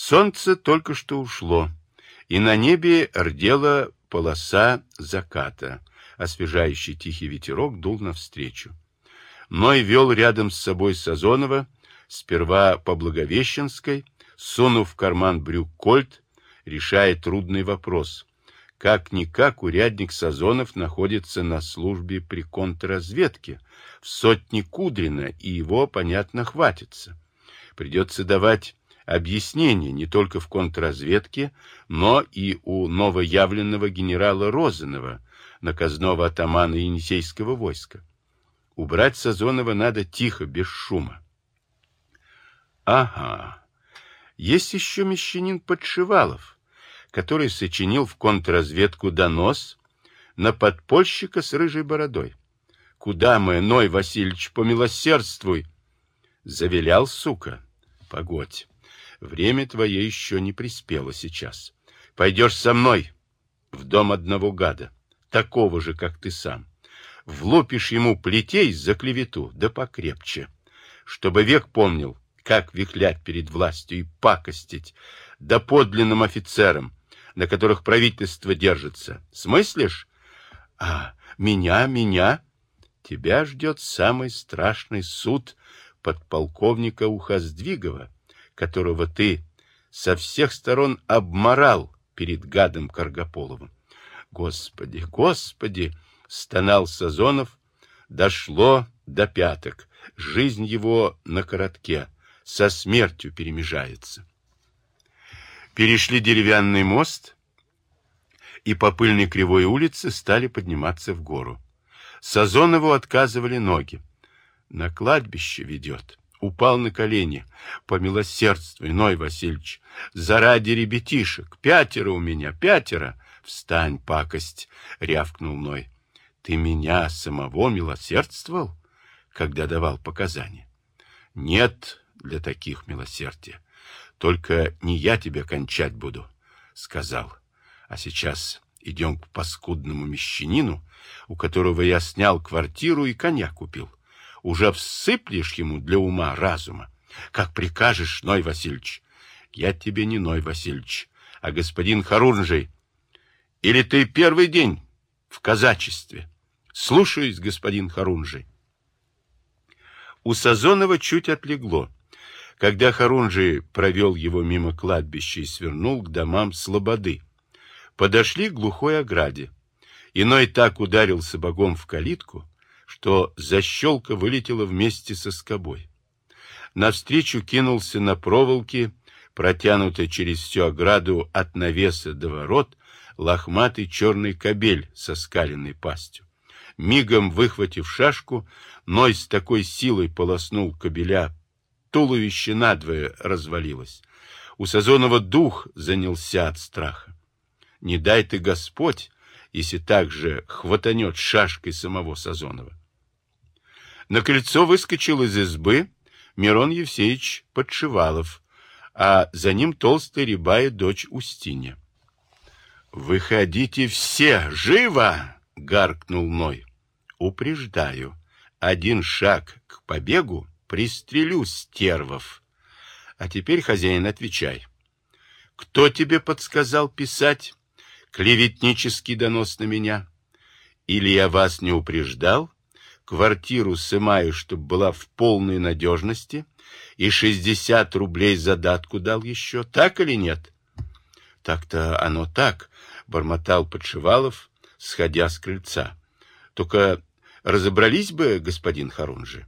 Солнце только что ушло, и на небе рдела полоса заката. Освежающий тихий ветерок дул навстречу. Ной вел рядом с собой Сазонова, сперва по Благовещенской, сунув в карман брюк кольт, решая трудный вопрос. Как-никак урядник Сазонов находится на службе при контрразведке, в сотне Кудрина, и его, понятно, хватится. Придется давать объяснения не только в контрразведке, но и у новоявленного генерала Розанова, наказного атамана Енисейского войска. Убрать Сазонова надо тихо, без шума. Ага. Есть еще мещанин Подшивалов, который сочинил в контрразведку донос на подпольщика с рыжей бородой. Куда мы, Ной Васильевич, помилосердствуй? Завилял, сука. Погодь. Время твое еще не приспело сейчас. Пойдешь со мной в дом одного гада, такого же, как ты сам. Влупишь ему плетей за клевету, да покрепче, чтобы век помнил, как вихлять перед властью и пакостить, да подлинным офицерам, на которых правительство держится. Смыслишь? А, меня, меня? Тебя ждет самый страшный суд подполковника Ухоздвигова, которого ты со всех сторон обморал перед гадом Каргополовым. Господи, Господи! Стонал Сазонов. Дошло до пяток. Жизнь его на коротке, со смертью перемежается. Перешли деревянный мост и по пыльной кривой улице стали подниматься в гору. Сазонову отказывали ноги. На кладбище ведет. Упал на колени. Помилосердствуй, Ной Васильевич, заради ребятишек. Пятеро у меня, пятеро. Встань, пакость, рявкнул Ной. Ты меня самого милосердствовал, когда давал показания? Нет для таких милосердия. Только не я тебя кончать буду, сказал. А сейчас идем к паскудному мещанину, у которого я снял квартиру и коня купил. Уже всыплешь ему для ума разума. Как прикажешь, Ной Васильевич. Я тебе не Ной Васильевич, а господин Харунжий. Или ты первый день в казачестве? Слушаюсь, господин Харунжий. У Сазонова чуть отлегло. Когда Харунжий провел его мимо кладбища и свернул к домам Слободы, подошли к глухой ограде. Иной так ударил сапогом в калитку, что защелка вылетела вместе со скобой. Навстречу кинулся на проволоке, протянутой через всю ограду от навеса до ворот, лохматый черный кобель со скаленной пастью. Мигом выхватив шашку, Ной с такой силой полоснул кобеля, туловище надвое развалилось. У Сазонова дух занялся от страха. Не дай ты, Господь, если так же хватанет шашкой самого Сазонова. На крыльцо выскочил из избы Мирон Евсеевич Подшивалов, а за ним толстая рябая дочь Устинья. «Выходите все! Живо!» — гаркнул Ной. «Упреждаю. Один шаг к побегу пристрелю стервов. А теперь, хозяин, отвечай. Кто тебе подсказал писать клеветнический донос на меня? Или я вас не упреждал?» Квартиру сымаю, чтобы была в полной надежности, и шестьдесят рублей задатку дал еще, так или нет? Так-то оно так, бормотал Подшивалов, сходя с крыльца. Только разобрались бы, господин Харунжи,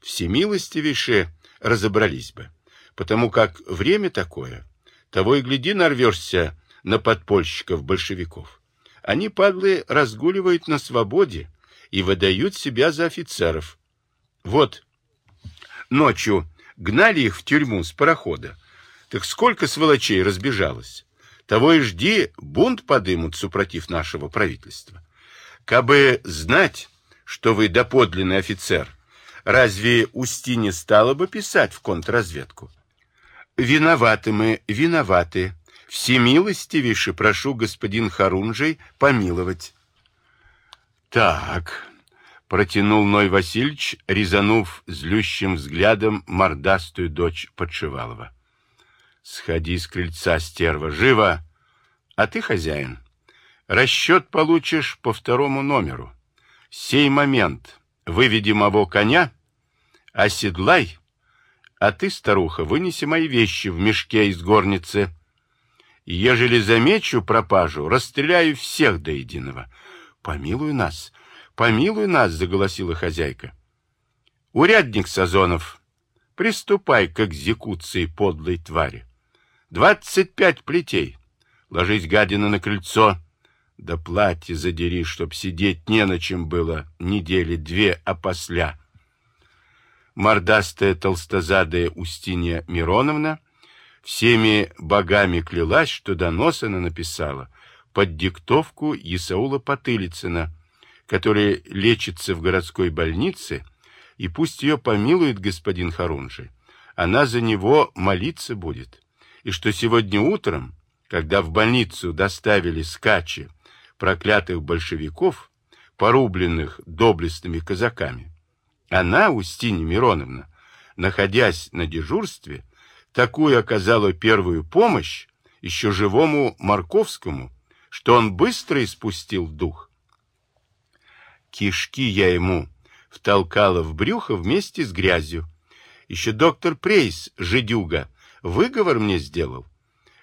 всемилостивейше разобрались бы, потому как время такое, того и гляди нарвешься на подпольщиков-большевиков. Они, падлы, разгуливают на свободе, и выдают себя за офицеров. Вот, ночью гнали их в тюрьму с парохода. Так сколько сволочей разбежалось. Того и жди, бунт подымут супротив нашего правительства. Кабы знать, что вы доподлинный офицер, разве Устине стало бы писать в контрразведку? Виноваты мы, виноваты. Всемилостивейше прошу господин Харунжий помиловать. Так, протянул Ной Васильевич, резанув злющим взглядом мордастую дочь Подшивалова. Сходи с крыльца, стерва, живо! А ты хозяин. Расчет получишь по второму номеру. Сей момент выведи моего коня, оседлай, а ты, старуха, вынеси мои вещи в мешке из горницы. Ежели замечу пропажу, расстреляю всех до единого. Помилуй нас, помилуй нас, заголосила хозяйка. Урядник Сазонов, приступай к экзекуции подлой твари. Двадцать пять плетей. Ложись, гадина, на крыльцо. Да платье задери, чтоб сидеть не на чем было недели две опосля. Мордастая толстозадая Устинья Мироновна всеми богами клялась, что донос она написала под диктовку Исаула Потылицына, который лечится в городской больнице, и пусть ее помилует господин Харунжи. Она за него молиться будет. И что сегодня утром, когда в больницу доставили скачи проклятых большевиков, порубленных доблестными казаками, она, Устинья Мироновна, находясь на дежурстве, такую оказала первую помощь еще живому Марковскому, что он быстро испустил дух. Кишки я ему втолкала в брюхо вместе с грязью. Еще доктор Прейс, жидюга, выговор мне сделал.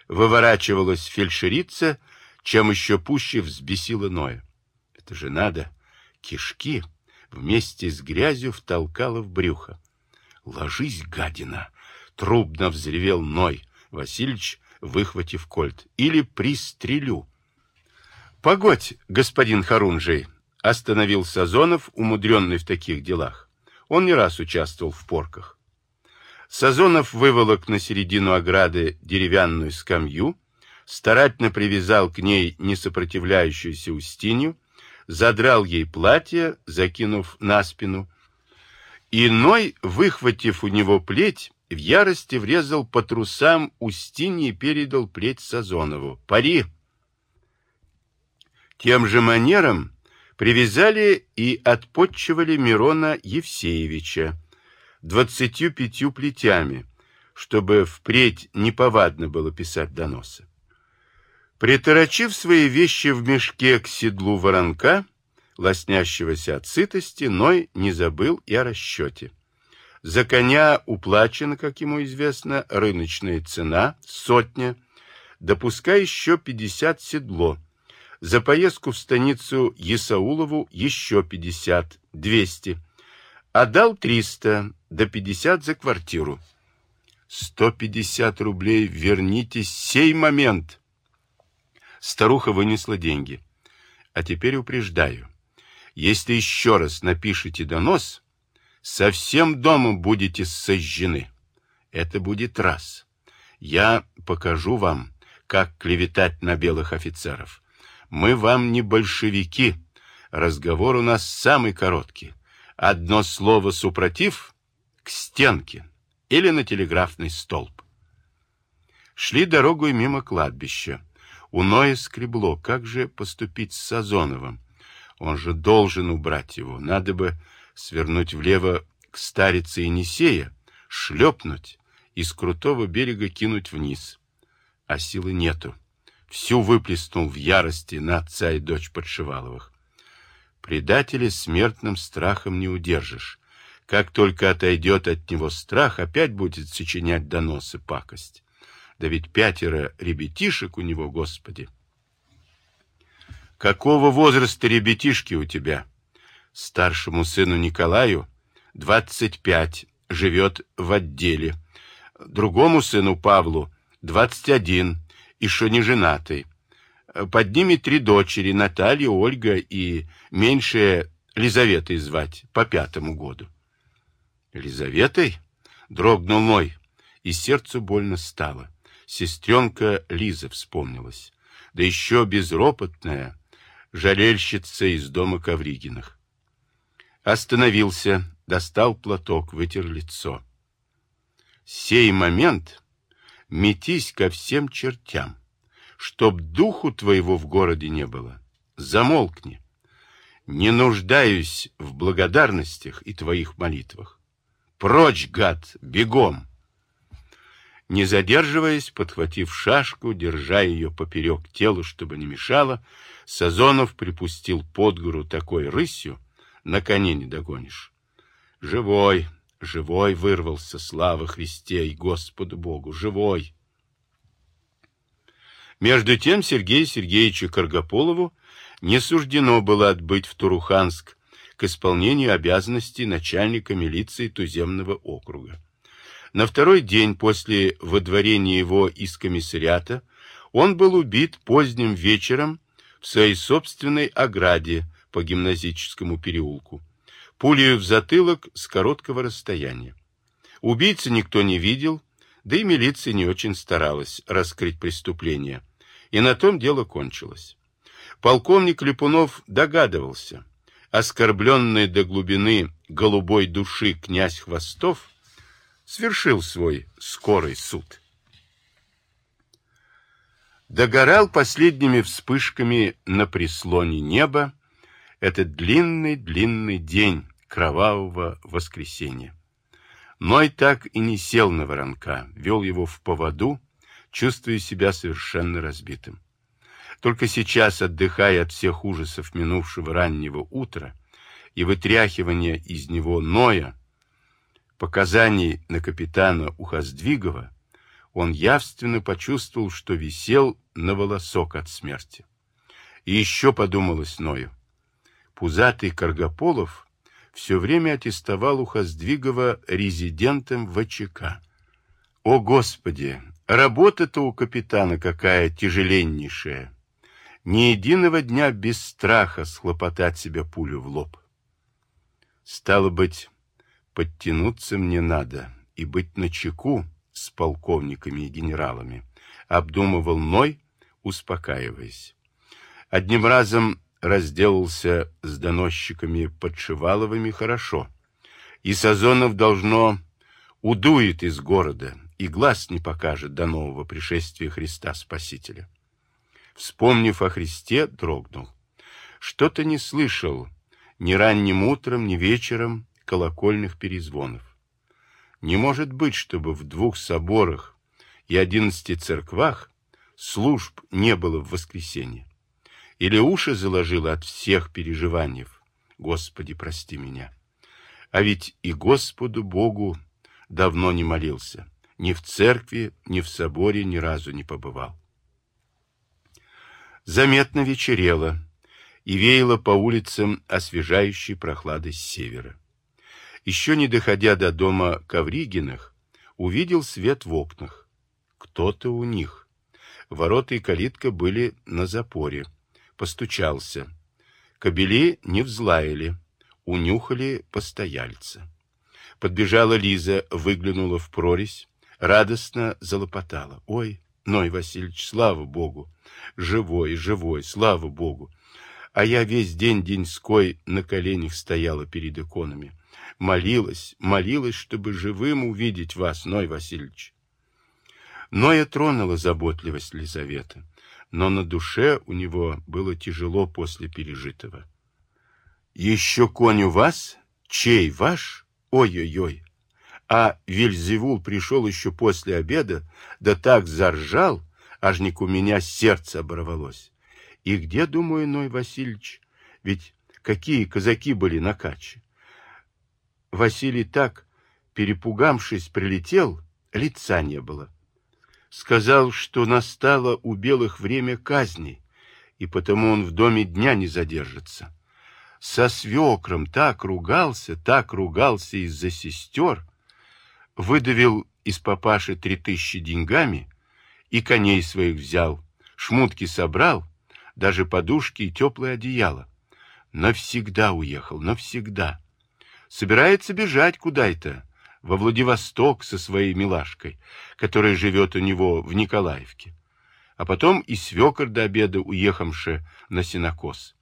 Выворачивалась фельдшерица, чем еще пуще взбесила Ноя. Это же надо. Кишки вместе с грязью втолкала в брюхо. «Ложись, гадина!» — трубно взревел Ной Васильевич, выхватив кольт. «Или пристрелю!» «Погодь, господин Харунжий!» — остановил Сазонов, умудренный в таких делах. Он не раз участвовал в порках. Сазонов выволок на середину ограды деревянную скамью, старательно привязал к ней несопротивляющуюся Устинью, задрал ей платье, закинув на спину. Иной, выхватив у него плеть, в ярости врезал по трусам Устиньи и передал плеть Сазонову. «Пари!» Тем же манером привязали и отпотчевали Мирона Евсеевича двадцатью пятью плетями, чтобы впредь неповадно было писать доносы. Приторочив свои вещи в мешке к седлу воронка, лоснящегося от сытости, Ной не забыл и о расчете. За коня уплачена, как ему известно, рыночная цена, сотня, допуская еще пятьдесят седло. За поездку в станицу Есаулову еще пятьдесят, двести. А дал триста, до пятьдесят за квартиру. Сто пятьдесят рублей верните сей момент. Старуха вынесла деньги. А теперь упреждаю. Если еще раз напишите донос, со всем домом будете сожжены. Это будет раз. Я покажу вам, как клеветать на белых офицеров. Мы вам не большевики. Разговор у нас самый короткий. Одно слово супротив к стенке или на телеграфный столб. Шли дорогой мимо кладбища. У Ноя скребло, как же поступить с Сазоновым? Он же должен убрать его. Надо бы свернуть влево к старице Енисея, шлепнуть и с крутого берега кинуть вниз. А силы нету. Всю выплеснул в ярости на отца и дочь Подшиваловых. Предателя смертным страхом не удержишь. Как только отойдет от него страх, опять будет сочинять доносы пакость. Да ведь пятеро ребятишек у него, Господи. Какого возраста ребятишки у тебя? Старшему сыну Николаю двадцать пять, живет в отделе. Другому сыну Павлу двадцать один, еще не женатый. Под ними три дочери, Наталья, Ольга и меньшая Лизаветой звать, по пятому году. Лизаветой? Дрогнул мой, и сердцу больно стало. Сестренка Лиза вспомнилась. Да еще безропотная, жалельщица из дома Ковригиных. Остановился, достал платок, вытер лицо. Сей момент метись ко всем чертям, чтоб духу твоего в городе не было. Замолкни. Не нуждаюсь в благодарностях и твоих молитвах. Прочь, гад, бегом! Не задерживаясь, подхватив шашку, держа ее поперек тела, чтобы не мешало, Сазонов припустил под гору такой рысью, на коне не догонишь. Живой, живой вырвался, слава Христе и Господу Богу, живой. Между тем Сергею Сергеевичу Каргополову не суждено было отбыть в Туруханск к исполнению обязанностей начальника милиции туземного округа. На второй день после выдворения его из комиссариата он был убит поздним вечером в своей собственной ограде по гимназическому переулку, пулею в затылок с короткого расстояния. Убийцы никто не видел, да и милиция не очень старалась раскрыть преступление, и на том дело кончилось. Полковник Липунов догадывался, оскорбленный до глубины голубой души князь Хвостов свершил свой скорый суд. Догорал последними вспышками на прислоне неба этот длинный-длинный день кровавого воскресенья. Ной так и не сел на воронка, вел его в поводу, чувствуя себя совершенно разбитым. Только сейчас, отдыхая от всех ужасов минувшего раннего утра и вытряхивания из него Ноя, показаний на капитана Ухоздвигова, он явственно почувствовал, что висел на волосок от смерти. И еще подумалось Ною. Пузатый Каргополов все время аттестовал Ухоздвигова резидентом ВЧК. О, Господи! Работа-то у капитана какая тяжеленнейшая! Ни единого дня без страха схлопотать себе пулю в лоб. Стало быть, подтянуться мне надо и быть начеку, с полковниками и генералами, обдумывал Ной, успокаиваясь. Одним разом разделался с доносчиками Подшиваловыми хорошо, и Сазонов должно удует из города и глаз не покажет до нового пришествия Христа Спасителя. Вспомнив о Христе, дрогнул. Что-то не слышал ни ранним утром, ни вечером колокольных перезвонов. Не может быть, чтобы в двух соборах и одиннадцати церквах служб не было в воскресенье. Или уши заложило от всех переживаний. Господи, прости меня. А ведь и Господу Богу давно не молился. Ни в церкви, ни в соборе ни разу не побывал. Заметно вечерело и веяло по улицам освежающей прохладой с севера еще не доходя до дома Ковригиных, увидел свет в окнах. Кто-то у них. Ворота и калитка были на запоре. Постучался. Кобели не взлаяли. Унюхали постояльца. Подбежала Лиза, выглянула в прорезь, радостно залопотала. «Ой, Ной Васильевич, слава Богу! Живой, живой, слава Богу! А я весь день деньской на коленях стояла перед иконами молилась, молилась, чтобы живым увидеть вас, Ной Васильевич. Ноя тронула заботливость Лизаветы, но на душе у него было тяжело после пережитого. «Еще конь у вас? Чей ваш? Ой-ой-ой!» А Вильзевул пришел еще после обеда, да так заржал, аж не у меня сердце оборвалось. И где, думаю, Ной Васильевич, ведь какие казаки были на каче? Василий так, перепугавшись, прилетел, лица не было. Сказал, что настало у белых время казни, и потому он в доме дня не задержится. Со свекром так ругался, так ругался из-за сестер, выдавил из папаши три тысячи деньгами и коней своих взял, шмутки собрал, даже подушки и теплое одеяло. Навсегда уехал, навсегда собирается бежать куда-то, во Владивосток со своей милашкой, которая живет у него в Николаевке. А потом и свекор до обеда уехавши на синокос.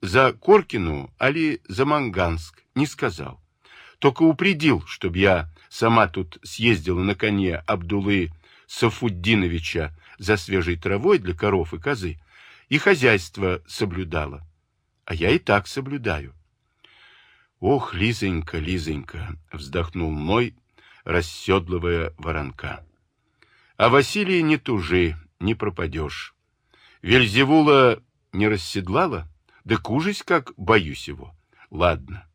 За Коркину, али за Манганск, не сказал. Только упредил, чтобы я сама тут съездила на коне Абдулы Сафуддиновича за свежей травой для коров и козы, и хозяйство соблюдала. А я и так соблюдаю. Ох, Лизонька, Лизонька, вздохнул мой, расседлывая воронка. А Василий не тужи, не пропадешь. Вельзевула не расседлала? Да кужись, как боюсь его. Ладно.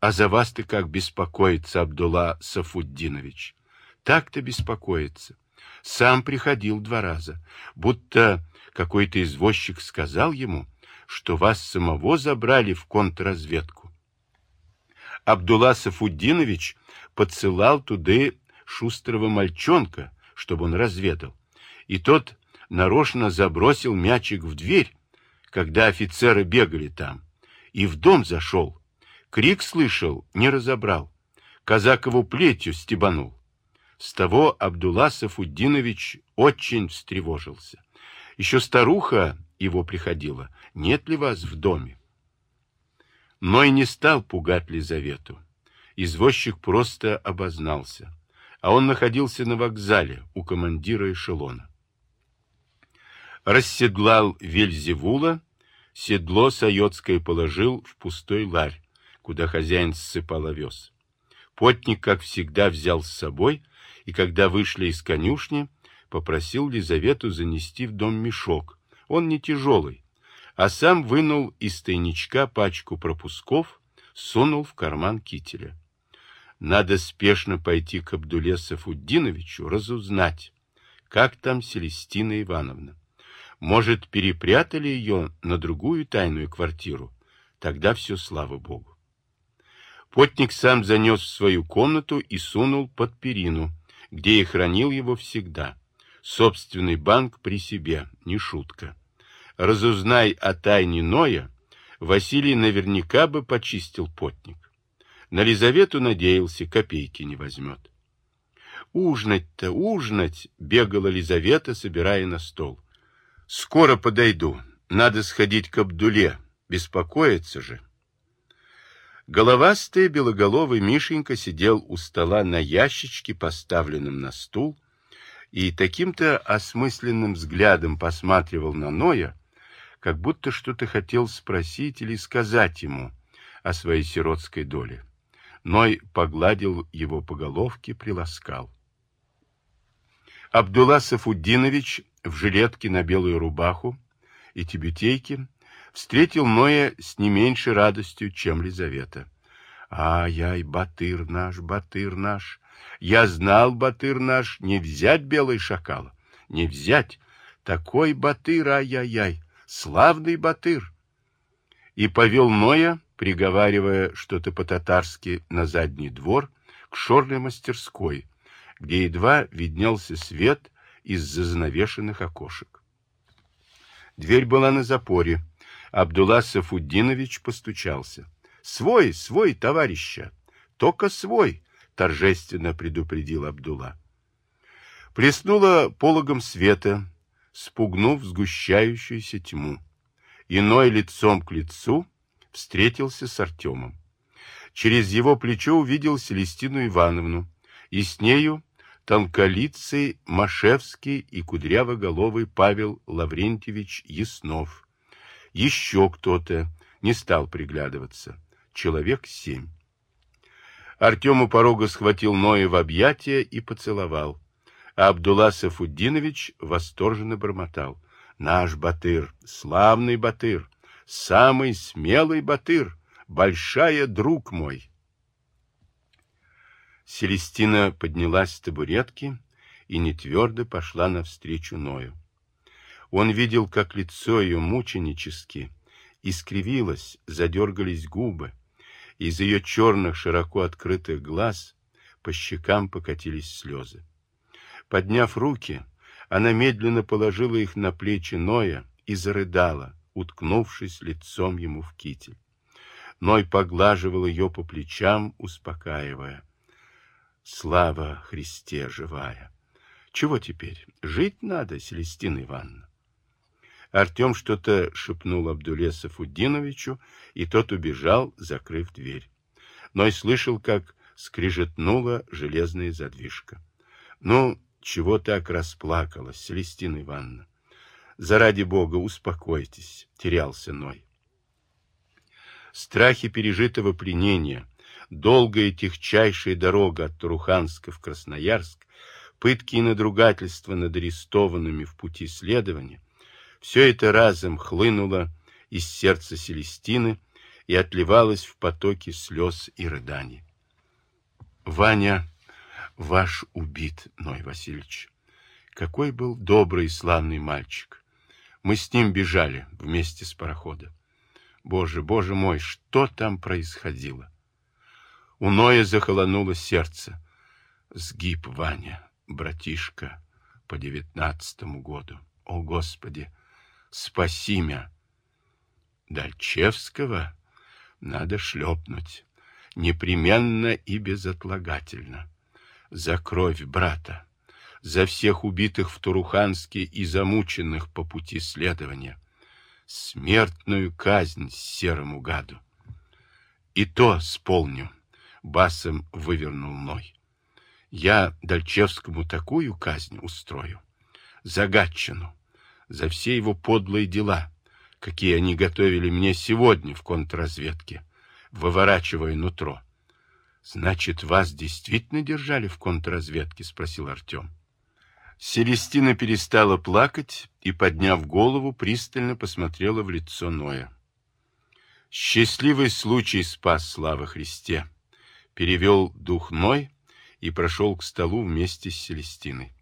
А за вас ты как беспокоится, Абдулла Сафуддинович? Так-то беспокоится. Сам приходил два раза, будто какой-то извозчик сказал ему, что вас самого забрали в контрразведку. Абдулла Сафуддинович подсылал туда шустрого мальчонка, чтобы он разведал. И тот нарочно забросил мячик в дверь, когда офицеры бегали там, и в дом зашел. Крик слышал, не разобрал. Казакову плетью стебанул. С того Абдулла Сафуддинович очень встревожился. Еще старуха его приходила. Нет ли вас в доме? Но и не стал пугать Лизавету. Извозчик просто обознался. А он находился на вокзале у командира эшелона. Расседлал Вельзевула, седло Сайотское положил в пустой ларь, куда хозяин ссыпал овес. Потник, как всегда, взял с собой, и когда вышли из конюшни, попросил Лизавету занести в дом мешок. Он не тяжелый, а сам вынул из тайничка пачку пропусков, сунул в карман кителя. Надо спешно пойти к Абдуле Сафуддиновичу, разузнать, как там Селестина Ивановна. Может, перепрятали ее на другую тайную квартиру? Тогда все, слава Богу. Потник сам занес в свою комнату и сунул под перину, где и хранил его всегда. Собственный банк при себе, не шутка. Разузнай о тайне Ноя, Василий наверняка бы почистил потник. На Лизавету надеялся, копейки не возьмет. Ужинать-то, ужинать, бегала Лизавета, собирая на стол. Скоро подойду, надо сходить к Абдуле, беспокоиться же. Головастый белоголовый Мишенька сидел у стола на ящичке, поставленном на стул, и таким-то осмысленным взглядом посматривал на Ноя, как будто что-то хотел спросить или сказать ему о своей сиротской доле. Ной погладил его по головке, приласкал. Абдулла Сафуддинович в жилетке на белую рубаху и тибетейке встретил Ноя с не меньшей радостью, чем Лизавета. Ай-ай, батыр наш, батыр наш, я знал, батыр наш, не взять белый шакала, не взять. Такой батыр, ай-яй-яй, славный батыр. И повел Ноя, приговаривая что-то по-татарски на задний двор, к шорной мастерской, где едва виднелся свет из-за занавешенных окошек. Дверь была на запоре, Абдулла Сафуддинович постучался. «Свой, свой, товарища! Только свой!» — торжественно предупредил Абдулла. Плеснуло пологом света, спугнув сгущающуюся тьму. Иной лицом к лицу встретился с Артемом. Через его плечо увидел Селестину Ивановну, и с нею тонколицый Машевский и кудрявоголовый Павел Лаврентьевич Яснов — еще кто-то не стал приглядываться. Человек семь. Артем у порога схватил Ноя в объятия и поцеловал. А Абдулла Сафуддинович восторженно бормотал. Наш Батыр, славный Батыр, самый смелый Батыр, большая друг мой. Селестина поднялась с табуретки и нетвердо пошла навстречу Ною. Он видел, как лицо ее мученически искривилось, задергались губы. Из ее черных, широко открытых глаз по щекам покатились слезы. Подняв руки, она медленно положила их на плечи Ноя и зарыдала, уткнувшись лицом ему в китель. Ной поглаживал ее по плечам, успокаивая. Слава Христе живая! Чего теперь? Жить надо, Селестина Ивановна. Артем что-то шепнул Абдуле Сафуддиновичу, и тот убежал, закрыв дверь. Ной слышал, как скрижетнула железная задвижка. Ну, чего так расплакалась, Селестина Ивановна? Заради Бога, успокойтесь, терялся Ной. Страхи пережитого пленения, долгая техчайшая дорога от Туруханска в Красноярск, пытки и надругательства над арестованными в пути следования, все это разом хлынуло из сердца Селестины и отливалось в потоке слез и рыданий. Ваня ваш убит, Ной Васильевич. Какой был добрый и славный мальчик. Мы с ним бежали вместе с парохода. Боже, боже мой, что там происходило? У Ноя захолонуло сердце. Сгиб Ваня, братишка, по девятнадцатому году. О, Господи, спаси меня! Дальчевского надо шлепнуть, непременно и безотлагательно. За кровь брата, за всех убитых в Туруханске и замученных по пути следования. Смертную казнь серому гаду. И то сполню, басом вывернул Ной. Я Дальчевскому такую казнь устрою, за Гатчину, за все его подлые дела, какие они готовили мне сегодня в контрразведке, выворачивая нутро. Значит, вас действительно держали в контрразведке? спросил Артем. Селестина перестала плакать и, подняв голову, пристально посмотрела в лицо Ноя. Счастливый случай спас слава Христе. Перевел дух Ной и прошел к столу вместе с Селестиной.